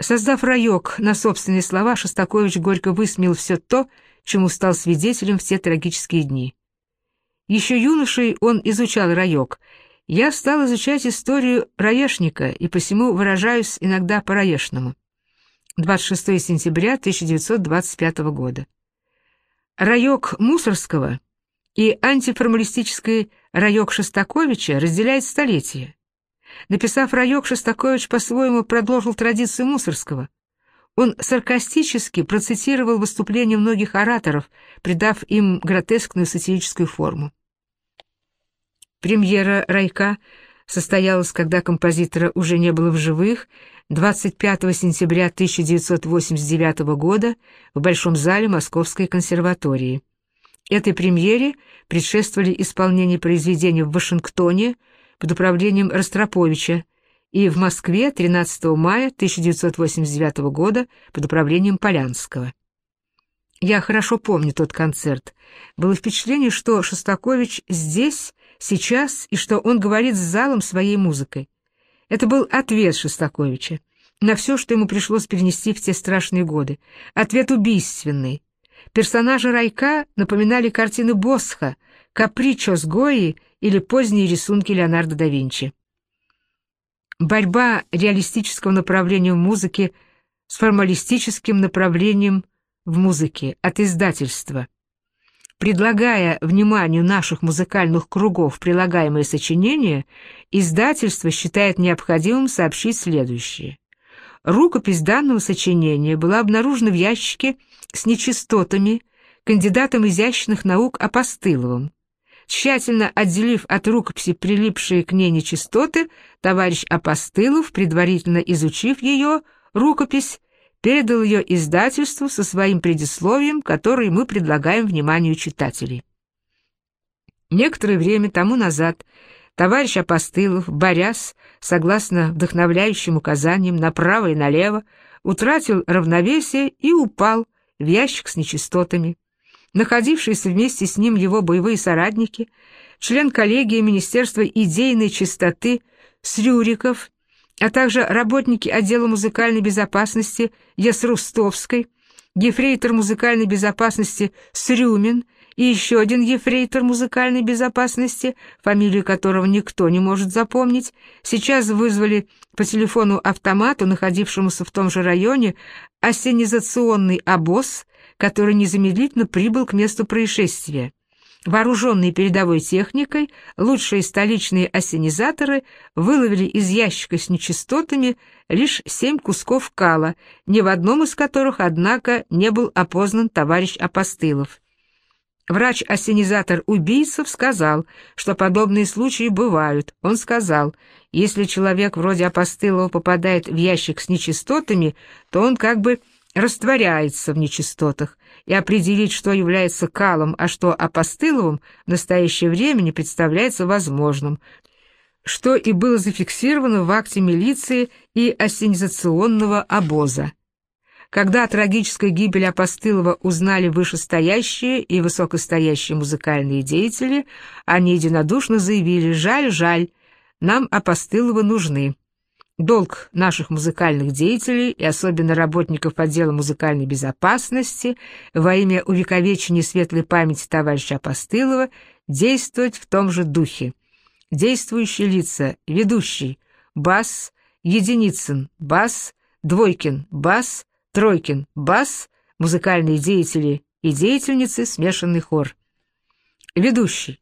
Создав райок на собственные слова, Шостакович горько высмеял все то, чему стал свидетелем в те трагические дни. Еще юношей он изучал райок. Я стал изучать историю раешника и посему выражаюсь иногда по-раешному. 26 сентября 1925 года. Райок Мусорского и антиформалистический райок Шостаковича разделяет столетия. Написав райок, Шостакович по-своему продолжил традицию Мусорского. Он саркастически процитировал выступления многих ораторов, придав им гротескную сатирическую форму. Премьера «Райка» состоялась, когда композитора уже не было в живых, 25 сентября 1989 года в Большом зале Московской консерватории. Этой премьере предшествовали исполнение произведений в Вашингтоне под управлением Ростроповича и в Москве 13 мая 1989 года под управлением Полянского. Я хорошо помню тот концерт. Было впечатление, что Шостакович здесь, сейчас, и что он говорит с залом своей музыкой. Это был ответ Шостаковича на все, что ему пришлось перенести в те страшные годы. Ответ убийственный. Персонажи Райка напоминали картины Босха, Капричо с Гои или поздние рисунки Леонардо да Винчи. Борьба реалистического направления в музыке с формалистическим направлением в музыке от издательства. Предлагая вниманию наших музыкальных кругов прилагаемые сочинения, издательство считает необходимым сообщить следующее. Рукопись данного сочинения была обнаружена в ящике с нечистотами кандидатом изящных наук Апостыловым. Тщательно отделив от рукописи прилипшие к ней нечистоты, товарищ Апостылов, предварительно изучив ее, рукопись, передал ее издательству со своим предисловием, которое мы предлагаем вниманию читателей. Некоторое время тому назад товарищ Апостылов, борясь, согласно вдохновляющим указаниям направо и налево, утратил равновесие и упал в ящик с нечистотами. Находившиеся вместе с ним его боевые соратники, член коллегии Министерства идейной чистоты Срюриков, а также работники отдела музыкальной безопасности Ясрустовской, ефрейтор музыкальной безопасности Срюмин и еще один ефрейтор музыкальной безопасности, фамилию которого никто не может запомнить, сейчас вызвали по телефону автомату, находившемуся в том же районе, осенизационный обоз, который незамедлительно прибыл к месту происшествия. Вооруженные передовой техникой, лучшие столичные осенизаторы выловили из ящика с нечистотами лишь семь кусков кала, ни в одном из которых, однако, не был опознан товарищ Апостылов. Врач-осенизатор убийцев сказал, что подобные случаи бывают. Он сказал, если человек вроде Апостылова попадает в ящик с нечистотами, то он как бы растворяется в нечистотах, и определить, что является калом, а что апостыловым, в настоящее время не представляется возможным, что и было зафиксировано в акте милиции и ассенизационного обоза. Когда о трагической гибели Апостылова узнали вышестоящие и высокостоящие музыкальные деятели, они единодушно заявили «Жаль, жаль, нам Апостылова нужны». Долг наших музыкальных деятелей и особенно работников отдела музыкальной безопасности во имя увековечения светлой памяти товарища Апостылова действовать в том же духе. Действующие лица, ведущий, бас, Единицын, бас, Двойкин, бас, Тройкин, бас, музыкальные деятели и деятельницы, смешанный хор. Ведущий.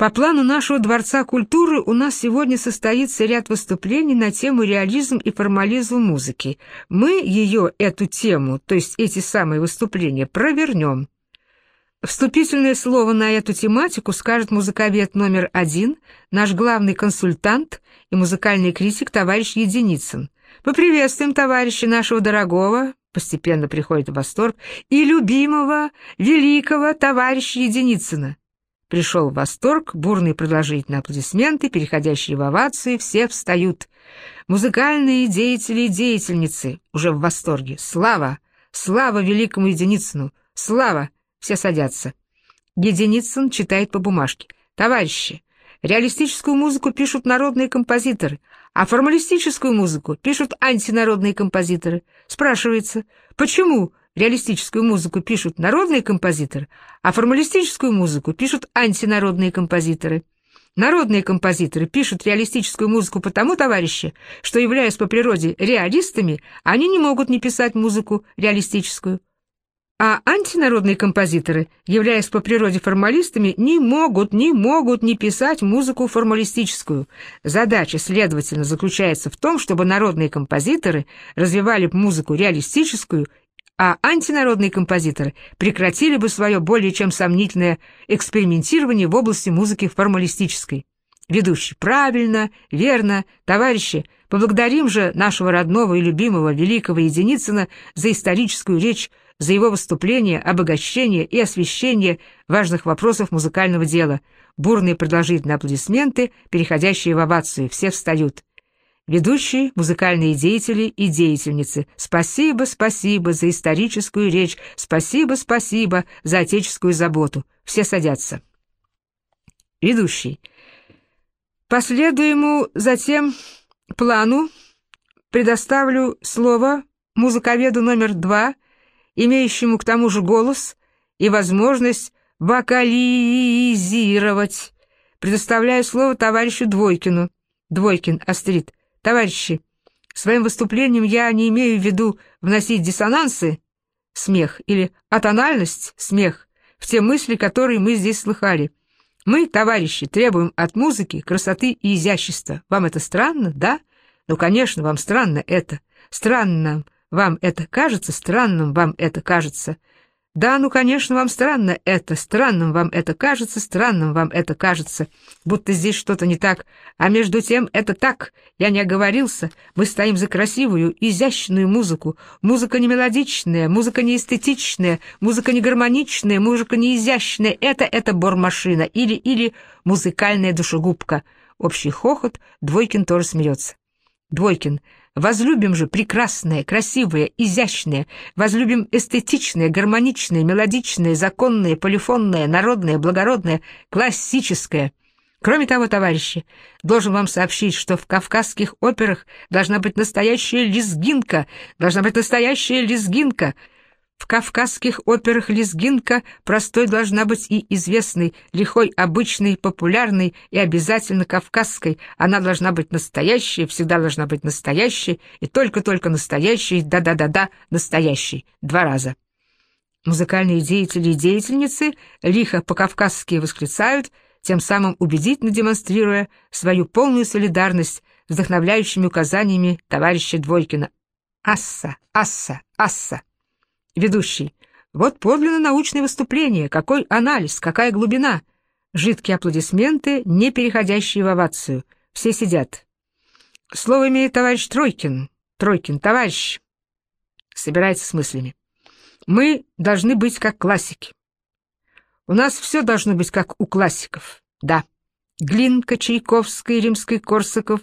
По плану нашего Дворца культуры у нас сегодня состоится ряд выступлений на тему реализм и формализм музыки. Мы ее, эту тему, то есть эти самые выступления, провернем. Вступительное слово на эту тематику скажет музыковед номер один, наш главный консультант и музыкальный критик товарищ Единицын. Поприветствуем товарища нашего дорогого, постепенно приходит в восторг, и любимого, великого товарища Единицына. Пришел в восторг, бурные продолжительные аплодисменты, переходящие в овации, все встают. Музыкальные деятели и деятельницы уже в восторге. Слава! Слава великому Единицыну! Слава! Все садятся. Единицын читает по бумажке. Товарищи, реалистическую музыку пишут народные композиторы, А формалистическую музыку пишут антинародные композиторы. Спрашивается, почему реалистическую музыку пишут народные композиторы, а формалистическую музыку пишут антинародные композиторы? Народные композиторы пишут реалистическую музыку потому, товарищи, что, являясь по природе реалистами, они не могут не писать музыку реалистическую. А антинародные композиторы, являясь по природе формалистами, не могут, не могут не писать музыку формалистическую. Задача, следовательно, заключается в том, чтобы народные композиторы развивали музыку реалистическую, а антинародные композиторы прекратили бы свое более чем сомнительное экспериментирование в области музыки формалистической. Ведущий, правильно, верно, товарищи, поблагодарим же нашего родного и любимого великого Единицына за историческую речь, за его выступление, обогащение и освещение важных вопросов музыкального дела. Бурные продолжительные аплодисменты, переходящие в овацию. Все встают. Ведущие, музыкальные деятели и деятельницы. Спасибо, спасибо за историческую речь. Спасибо, спасибо за отеческую заботу. Все садятся. Ведущий. Последуемому затем плану предоставлю слово музыковеду номер два имеющему к тому же голос и возможность вокализировать. Предоставляю слово товарищу Двойкину. Двойкин, Астрид. Товарищи, своим выступлением я не имею в виду вносить диссонансы, смех, или атональность, смех, в те мысли, которые мы здесь слыхали. Мы, товарищи, требуем от музыки красоты и изящества. Вам это странно, да? Ну, конечно, вам странно это. Странно вам это кажется странным, вам это кажется. Да, ну, конечно, вам странно это, странным вам это кажется, странным вам это кажется, будто здесь что-то не так. А между тем это так, я не оговорился, мы стоим за красивую, изящную музыку. Музыка не мелодичная, музыка не эстетичная, музыка не гармоничная, музыка не изящная. Это, это бормашина или, или музыкальная душегубка. Общий хохот, Двойкин тоже смеется. Двойкин, Возлюбим же прекрасное, красивое, изящное, возлюбим эстетичное, гармоничное, мелодичное, законное, полифонное, народное, благородное, классическое. Кроме того, товарищи, должен вам сообщить, что в кавказских операх должна быть настоящая лезгинка, должна быть настоящая лезгинка — в кавказских операх лезгинка простой должна быть и известной, лихой, обычной, популярной и обязательно кавказской. Она должна быть настоящей, всегда должна быть настоящей, и только-только настоящей, да-да-да-да, настоящей. Два раза. Музыкальные деятели и деятельницы лихо по-кавказски восклицают, тем самым убедительно демонстрируя свою полную солидарность с вдохновляющими указаниями товарища Двойкина. «Асса! Асса! Асса!» Ведущий. Вот подлинно научное выступление, какой анализ, какая глубина. Жидкие аплодисменты, не переходящие в овацию. Все сидят. Слово имеет товарищ Тройкин. Тройкин, товарищ. Собирается с мыслями. Мы должны быть как классики. У нас все должно быть как у классиков. Да. Глинка, Чайковский, Римский-Корсаков,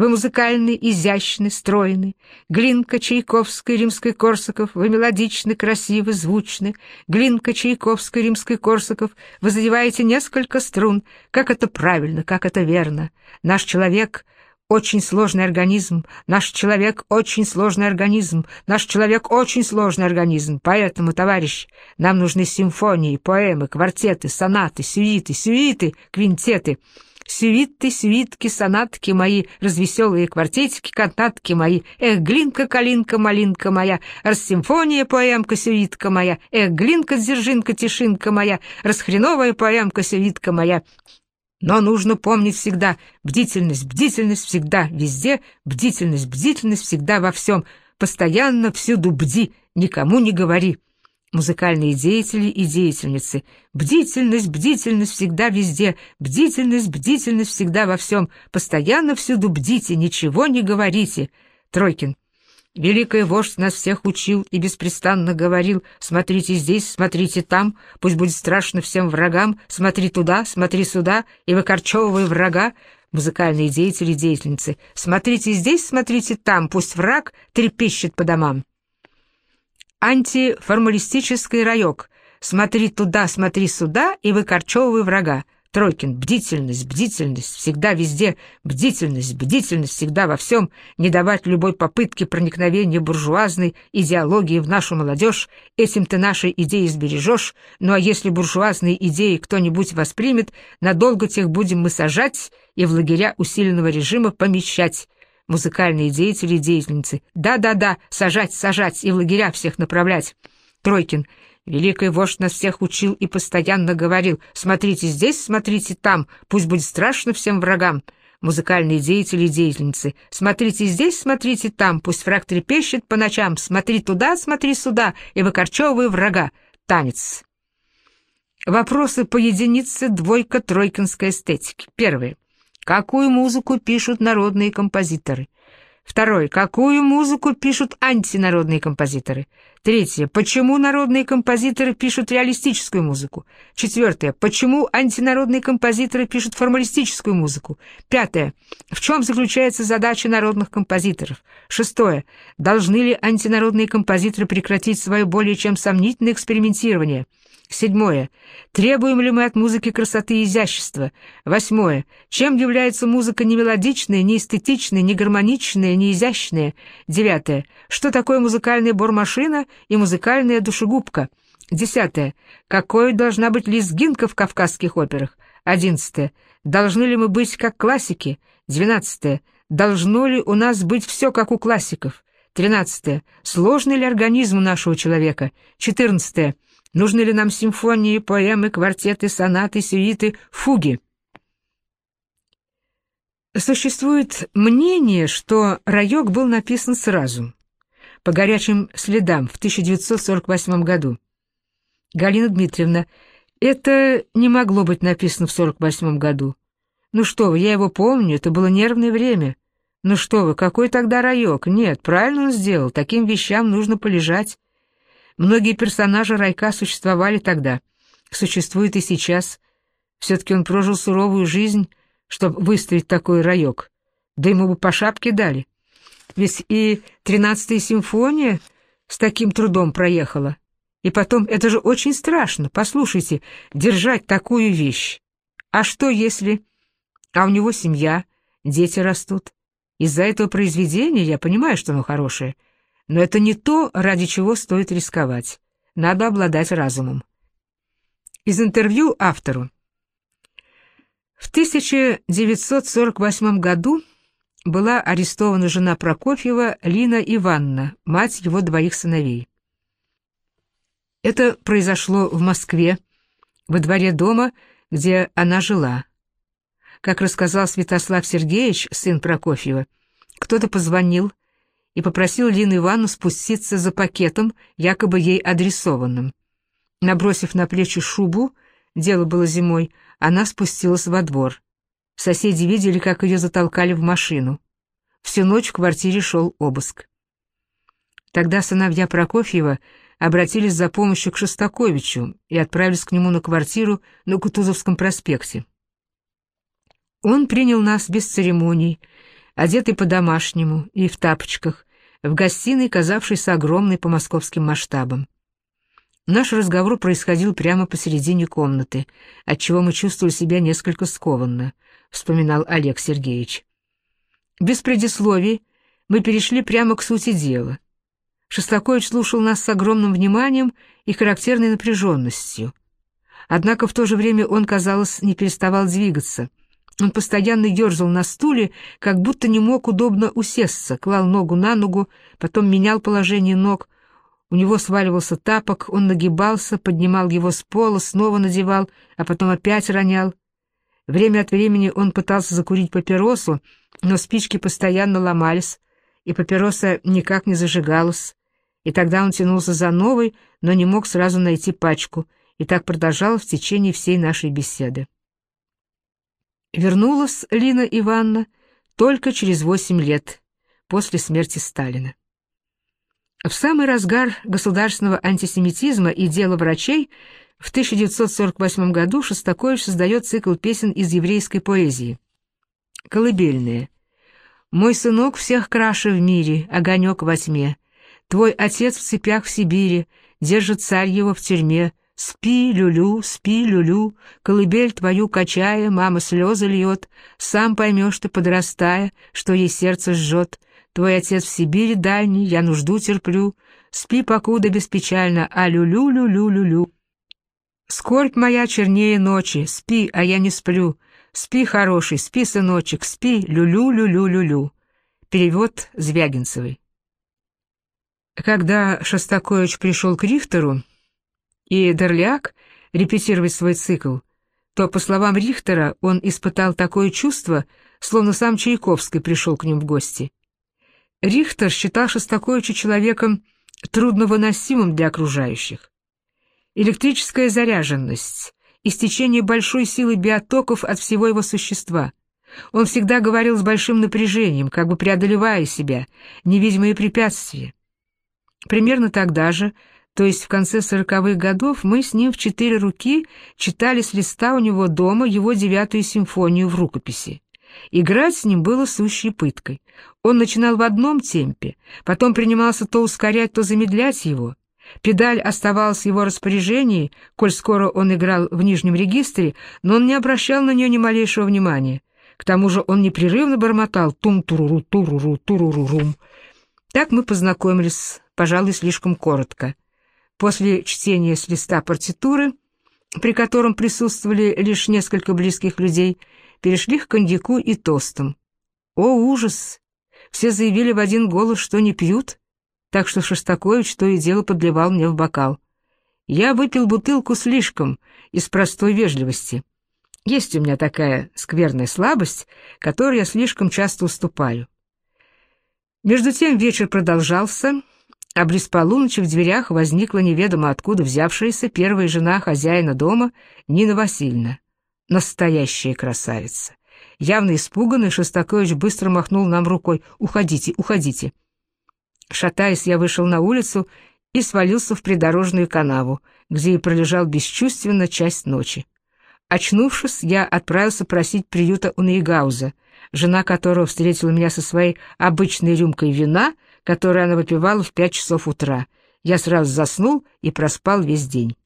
вы музыкальны, изящны, стройны. Глинка, Чайковская, Римский, Корсаков. Вы мелодичны, красивы, звучны. Глинка, Чайковская, Римский, Корсаков. Вы задеваете несколько струн. Как это правильно, как это верно. Наш человек — очень сложный организм. Наш человек — очень сложный организм. Наш человек — очень сложный организм. Поэтому, товарищ, нам нужны симфонии, поэмы, квартеты, сонаты, сюиты, сюиты, квинтеты — Сюиты, сюитки, сонатки мои, развеселые квартетики, кантатки мои. Эх, глинка, калинка, малинка моя, рассимфония, поэмка, сюитка моя. Эх, глинка, дзержинка, тишинка моя, расхреновая поэмка, сюитка моя. Но нужно помнить всегда бдительность, бдительность всегда, везде, бдительность, бдительность всегда во всем. Постоянно всюду бди, никому не говори музыкальные деятели и деятельницы. Бдительность, бдительность всегда везде, бдительность, бдительность всегда во всем. Постоянно всюду бдите, ничего не говорите. Тройкин. Великий вождь нас всех учил и беспрестанно говорил, смотрите здесь, смотрите там, пусть будет страшно всем врагам, смотри туда, смотри сюда, и выкорчевывай врага, музыкальные деятели и деятельницы. Смотрите здесь, смотрите там, пусть враг трепещет по домам антиформалистический райок. Смотри туда, смотри сюда и выкорчевывай врага. Тройкин, бдительность, бдительность, всегда везде, бдительность, бдительность, всегда во всем, не давать любой попытки проникновения буржуазной идеологии в нашу молодежь, этим ты наши идеи сбережешь, ну а если буржуазные идеи кто-нибудь воспримет, надолго тех будем мы сажать и в лагеря усиленного режима помещать. Музыкальные деятели и деятельницы. Да-да-да, сажать, сажать и в лагеря всех направлять. Тройкин, Великий вождь нас всех учил и постоянно говорил «Смотрите здесь, смотрите там, пусть будет страшно всем врагам». Музыкальные деятели и деятельницы «Смотрите здесь, смотрите там, пусть враг трепещет по ночам, смотри туда, смотри сюда, и выкорчевывай врага». Танец. Вопросы по единице двойка тройкинской эстетики. Первое. Какую музыку пишут народные композиторы? Второе. Какую музыку пишут антинародные композиторы? Третье. Почему народные композиторы пишут реалистическую музыку? Четвертое. Почему антинародные композиторы пишут формалистическую музыку? Пятое. В чем заключается задача народных композиторов? Шестое. Должны ли антинародные композиторы прекратить свое более чем сомнительное экспериментирование? Седьмое. Требуем ли мы от музыки красоты и изящества? Восьмое. Чем является музыка не мелодичная, не эстетичная, не гармоничная, не изящная? Девятое. Что такое музыкальная бормашина и музыкальная душегубка? Десятое. Какой должна быть лезгинка в кавказских операх? Одиннадцатое. Должны ли мы быть как классики? Двенадцатое. Должно ли у нас быть все как у классиков? Тринадцатое. Сложный ли организм нашего человека? Четырнадцатое. Нужны ли нам симфонии, поэмы, квартеты, сонаты, сюиты, фуги? Существует мнение, что «Райок» был написан сразу, по горячим следам, в 1948 году. Галина Дмитриевна, это не могло быть написано в 1948 году. Ну что вы, я его помню, это было нервное время. Ну что вы, какой тогда райок? Нет, правильно он сделал, таким вещам нужно полежать. Многие персонажи Райка существовали тогда, существуют и сейчас. Все-таки он прожил суровую жизнь, чтобы выставить такой райок. Да ему бы по шапке дали. Ведь и тринадцатая симфония с таким трудом проехала. И потом, это же очень страшно, послушайте, держать такую вещь. А что если... А у него семья, дети растут. Из-за этого произведения я понимаю, что оно хорошее — но это не то, ради чего стоит рисковать. Надо обладать разумом. Из интервью автору. В 1948 году была арестована жена Прокофьева Лина Ивановна, мать его двоих сыновей. Это произошло в Москве, во дворе дома, где она жила. Как рассказал Святослав Сергеевич, сын Прокофьева, кто-то позвонил, и попросил Лину Ивановну спуститься за пакетом, якобы ей адресованным. Набросив на плечи шубу, дело было зимой, она спустилась во двор. Соседи видели, как ее затолкали в машину. Всю ночь в квартире шел обыск. Тогда сыновья Прокофьева обратились за помощью к Шостаковичу и отправились к нему на квартиру на Кутузовском проспекте. Он принял нас без церемоний, одетый по-домашнему и в тапочках, в гостиной, казавшейся огромной по московским масштабам. Наш разговор происходил прямо посередине комнаты, отчего мы чувствовали себя несколько скованно, вспоминал Олег Сергеевич. Без предисловий мы перешли прямо к сути дела. Шостакович слушал нас с огромным вниманием и характерной напряженностью. Однако в то же время он, казалось, не переставал двигаться — он постоянно ерзал на стуле, как будто не мог удобно усесться, клал ногу на ногу, потом менял положение ног. У него сваливался тапок, он нагибался, поднимал его с пола, снова надевал, а потом опять ронял. Время от времени он пытался закурить папиросу, но спички постоянно ломались, и папироса никак не зажигалась. И тогда он тянулся за новой, но не мог сразу найти пачку, и так продолжалось в течение всей нашей беседы. Вернулась Лина Ивановна только через восемь лет, после смерти Сталина. В самый разгар государственного антисемитизма и дела врачей в 1948 году Шостакович создает цикл песен из еврейской поэзии. Колыбельные. «Мой сынок всех краше в мире, огонек во тьме. Твой отец в цепях в Сибири, держит царь его в тюрьме, Спи, люлю, спи, люлю, колыбель твою качая, мама слезы льет, сам поймешь ты, подрастая, что ей сердце жжет. Твой отец в Сибири дальний, я нужду терплю, спи, покуда беспечально, а люлю-люлю-люлю. Скорбь моя чернее ночи, спи, а я не сплю, спи, хороший, спи, сыночек, спи, люлю-люлю-люлю. Перевод Звягинцевой. Когда Шостакович пришел к Рихтеру, и Дерляк репетировать свой цикл, то, по словам Рихтера, он испытал такое чувство, словно сам Чайковский пришел к ним в гости. Рихтер считал Шостаковича человеком трудновыносимым для окружающих. Электрическая заряженность, истечение большой силы биотоков от всего его существа. Он всегда говорил с большим напряжением, как бы преодолевая себя, невидимые препятствия. Примерно тогда же то есть в конце сороковых годов мы с ним в четыре руки читали с листа у него дома его девятую симфонию в рукописи. Играть с ним было сущей пыткой. Он начинал в одном темпе, потом принимался то ускорять, то замедлять его. Педаль оставалась в его распоряжении, коль скоро он играл в нижнем регистре, но он не обращал на нее ни малейшего внимания. К тому же он непрерывно бормотал тум-туруру-туруру-туруру-рум. Так мы познакомились, пожалуй, слишком коротко. После чтения с листа партитуры, при котором присутствовали лишь несколько близких людей, перешли к коньяку и тостам. О, ужас! Все заявили в один голос, что не пьют, так что Шостакович то и дело подливал мне в бокал. Я выпил бутылку слишком, из простой вежливости. Есть у меня такая скверная слабость, которой я слишком часто уступаю. Между тем вечер продолжался, а близ полуночи в дверях возникла неведомо откуда взявшаяся первая жена хозяина дома Нина Васильевна. Настоящая красавица. Явно испуганный, Шостакович быстро махнул нам рукой. «Уходите, уходите». Шатаясь, я вышел на улицу и свалился в придорожную канаву, где и пролежал бесчувственно часть ночи. Очнувшись, я отправился просить приюта у Нейгауза, жена которого встретила меня со своей обычной рюмкой вина — которое она выпивала в пять часов утра. Я сразу заснул и проспал весь день.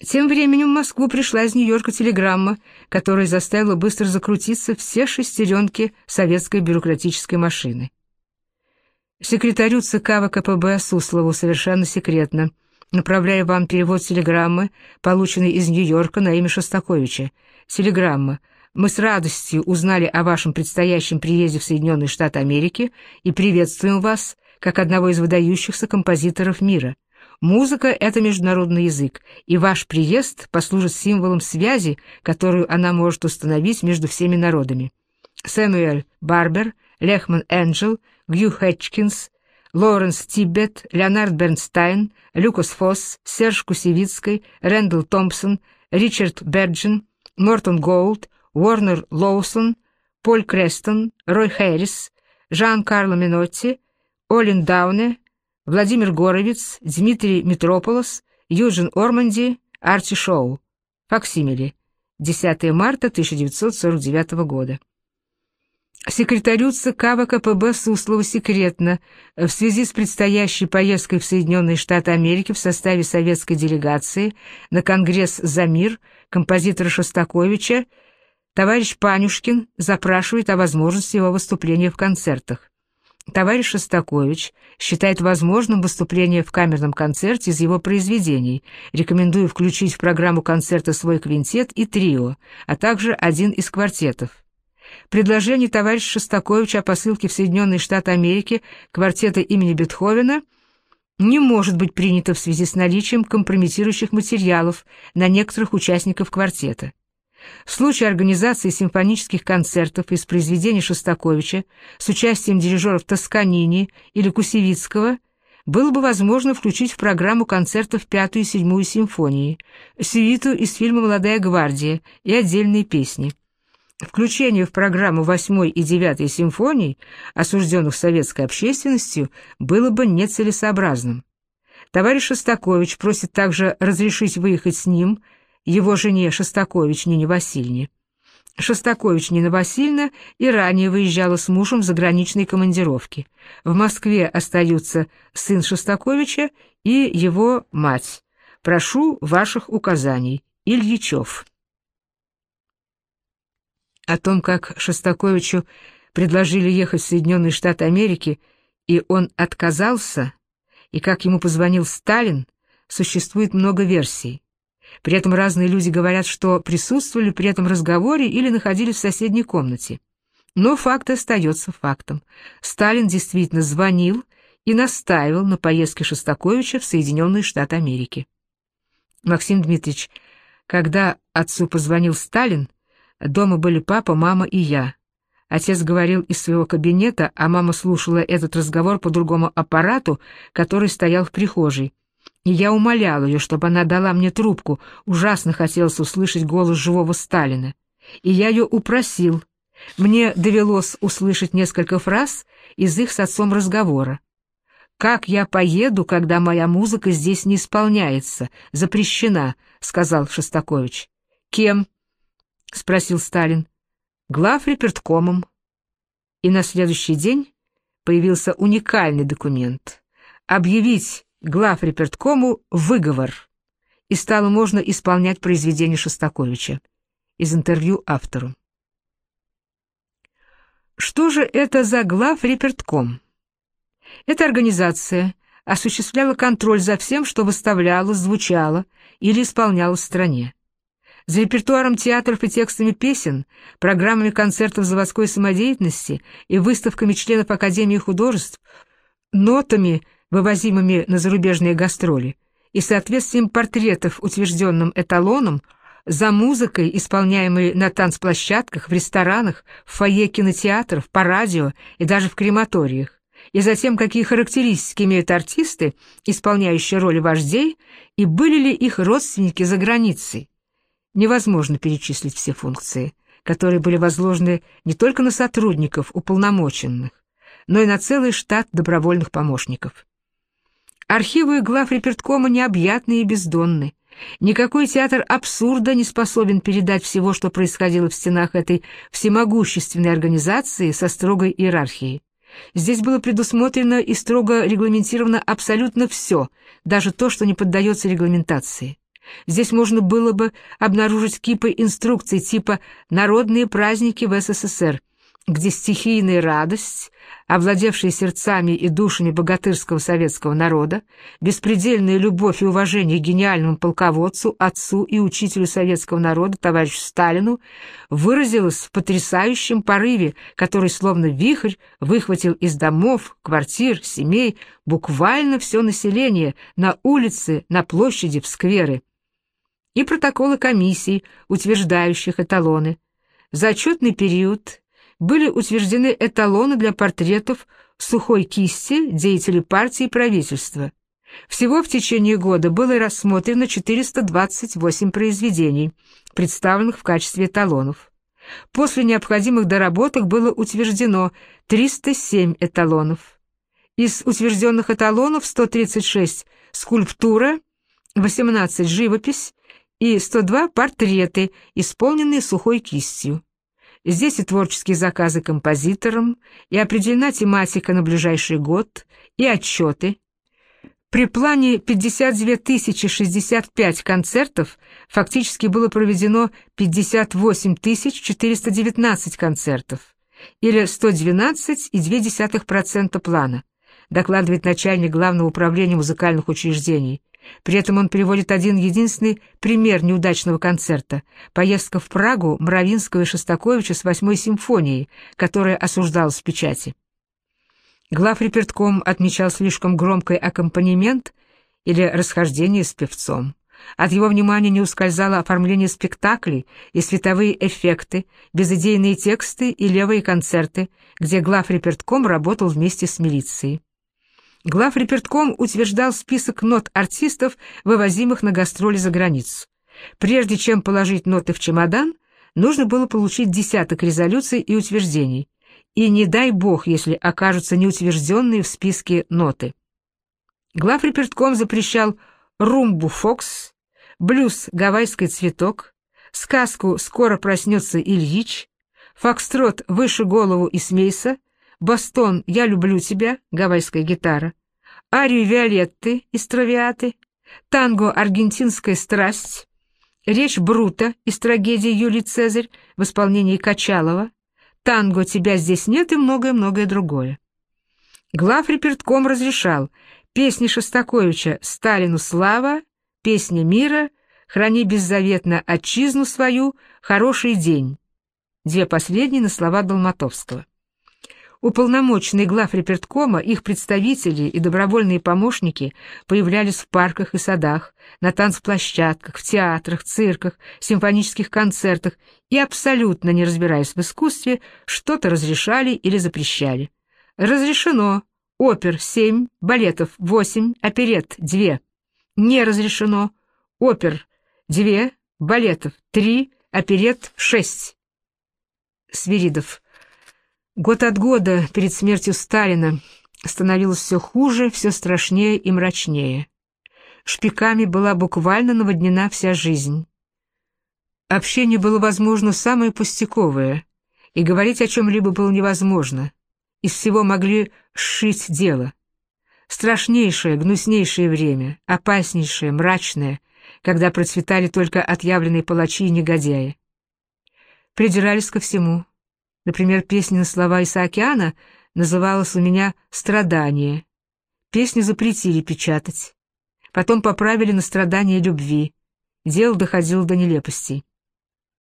Тем временем в Москву пришла из Нью-Йорка телеграмма, которая заставила быстро закрутиться все шестеренки советской бюрократической машины. Секретарю ЦК ВКПБ Суслову совершенно секретно. Направляю вам перевод телеграммы, полученной из Нью-Йорка на имя Шостаковича. Телеграмма — мы с радостью узнали о вашем предстоящем приезде в Соединенные Штаты Америки и приветствуем вас как одного из выдающихся композиторов мира. Музыка — это международный язык, и ваш приезд послужит символом связи, которую она может установить между всеми народами. Сэмюэль Барбер, Лехман Энджел, Гью Хэтчкинс, Лоренс Тибет, Леонард Бернстайн, Люкас Фосс, Серж Кусевицкий, Рэндалл Томпсон, Ричард Берджин, Мортон Гоулд, Уорнер Лоусон, Поль Крестон, Рой Хэррис, Жан-Карло Минотти, Олин Дауне, Владимир Горовец, Дмитрий Митрополос, Юджин Орманди, Арчи Шоу. Факсимили. 10 марта 1949 года. Секретарю ЦК ВКПБ Суслову секретно в связи с предстоящей поездкой в Соединенные Штаты Америки в составе советской делегации на Конгресс «За мир» композитора Шостаковича Товарищ Панюшкин запрашивает о возможности его выступления в концертах. Товарищ Шостакович считает возможным выступление в камерном концерте из его произведений, рекомендуя включить в программу концерта свой квинтет и трио, а также один из квартетов. Предложение товарища Шостаковича о посылке в Соединенные Штаты Америки квартета имени Бетховена не может быть принято в связи с наличием компрометирующих материалов на некоторых участников квартета. В случае организации симфонических концертов из произведений Шостаковича с участием дирижеров Тосканини или Кусевицкого было бы возможно включить в программу концертов пятую и седьмую симфонии, сюиту из фильма «Молодая гвардия» и отдельные песни. Включение в программу восьмой и девятой симфоний, осужденных советской общественностью, было бы нецелесообразным. Товарищ Шостакович просит также разрешить выехать с ним – его жене Шостакович Нине Васильевне. Шостакович Нина Васильевна и ранее выезжала с мужем в заграничные командировки. В Москве остаются сын Шостаковича и его мать. Прошу ваших указаний. Ильичев. О том, как Шостаковичу предложили ехать в Соединенные Штаты Америки, и он отказался, и как ему позвонил Сталин, существует много версий. При этом разные люди говорят, что присутствовали при этом разговоре или находились в соседней комнате. Но факт остается фактом. Сталин действительно звонил и настаивал на поездке Шостаковича в Соединенные Штаты Америки. Максим Дмитриевич, когда отцу позвонил Сталин, дома были папа, мама и я. Отец говорил из своего кабинета, а мама слушала этот разговор по другому аппарату, который стоял в прихожей. И я умолял ее, чтобы она дала мне трубку, ужасно хотелось услышать голос живого Сталина. И я ее упросил. Мне довелось услышать несколько фраз из их с отцом разговора. «Как я поеду, когда моя музыка здесь не исполняется? Запрещена», — сказал Шостакович. «Кем?» — спросил Сталин. «Глав реперткомом». И на следующий день появился уникальный документ. Объявить глав реперткому выговор, и стало можно исполнять произведения Шостаковича. Из интервью автору. Что же это за глав репертком? Эта организация осуществляла контроль за всем, что выставлялось, звучало или исполнялось в стране. За репертуаром театров и текстами песен, программами концертов заводской самодеятельности и выставками членов Академии художеств, нотами вывозимыми на зарубежные гастроли, и соответствием портретов утвержденным эталоном, за музыкой, исполняемой на танцплощадках, в ресторанах, в фойе кинотеатров, по радио и даже в крематориях, и за тем, какие характеристики имеют артисты, исполняющие роли вождей, и были ли их родственники за границей. Невозможно перечислить все функции, которые были возложены не только на сотрудников уполномоченных, но и на целый штат добровольных помощников. Архивы глав реперткома необъятны и бездонны. Никакой театр абсурда не способен передать всего, что происходило в стенах этой всемогущественной организации со строгой иерархией. Здесь было предусмотрено и строго регламентировано абсолютно все, даже то, что не поддается регламентации. Здесь можно было бы обнаружить кипы инструкций типа «Народные праздники в СССР», где стихийная радость, овладевшая сердцами и душами богатырского советского народа, беспредельная любовь и уважение к гениальному полководцу, отцу и учителю советского народа, товарищу Сталину, выразилась в потрясающем порыве, который словно вихрь выхватил из домов, квартир, семей буквально все население на улице, на площади, в скверы. И протоколы комиссий, утверждающих эталоны. За отчетный период были утверждены эталоны для портретов сухой кисти деятелей партии и правительства. Всего в течение года было рассмотрено 428 произведений, представленных в качестве эталонов. После необходимых доработок было утверждено 307 эталонов. Из утвержденных эталонов 136 – скульптура, 18 – живопись и 102 – портреты, исполненные сухой кистью. Здесь и творческие заказы композиторам, и определена тематика на ближайший год, и отчеты. При плане 52 065 концертов фактически было проведено 58 419 концертов, или 112,2% плана, докладывает начальник Главного управления музыкальных учреждений – при этом он приводит один единственный пример неудачного концерта — поездка в Прагу Мравинского и Шостаковича с восьмой симфонией, которая осуждалась в печати. Глав репертком отмечал слишком громкий аккомпанемент или расхождение с певцом. От его внимания не ускользало оформление спектаклей и световые эффекты, безыдейные тексты и левые концерты, где глав репертком работал вместе с милицией. Главрепертком утверждал список нот артистов, вывозимых на гастроли за границу. Прежде чем положить ноты в чемодан, нужно было получить десяток резолюций и утверждений. И не дай бог, если окажутся неутвержденные в списке ноты. Главрепертком запрещал румбу «Фокс», блюз «Гавайский цветок», сказку «Скоро проснется Ильич», фокстрот «Выше голову и смейся», Бастон «Я люблю тебя» — гавайская гитара, арию Виолетты из Травиаты, танго «Аргентинская страсть», речь Брута из трагедии Юлий Цезарь в исполнении Качалова, танго «Тебя здесь нет» и многое-многое другое. Глав репертком разрешал. Песни Шостаковича. «Сталину слава», «Песня мира», «Храни беззаветно отчизну свою», «Хороший день». Две последние на слова Долматовского. Уполномоченные глав реперткома, их представители и добровольные помощники появлялись в парках и садах, на танцплощадках, в театрах, цирках, симфонических концертах и, абсолютно не разбираясь в искусстве, что-то разрешали или запрещали. Разрешено опер 7, балетов 8, оперет 2. Не разрешено опер 2, балетов 3, оперет 6. Свиридов Год от года перед смертью Сталина становилось все хуже, все страшнее и мрачнее. Шпиками была буквально наводнена вся жизнь. Общение было возможно самое пустяковое, и говорить о чем-либо было невозможно. Из всего могли сшить дело. Страшнейшее, гнуснейшее время, опаснейшее, мрачное, когда процветали только отъявленные палачи и негодяи. Придирались ко всему, Например, песня на слова Исаакиана называлась у меня «Страдание». Песню запретили печатать. Потом поправили на «Страдание любви». Дело доходило до нелепостей.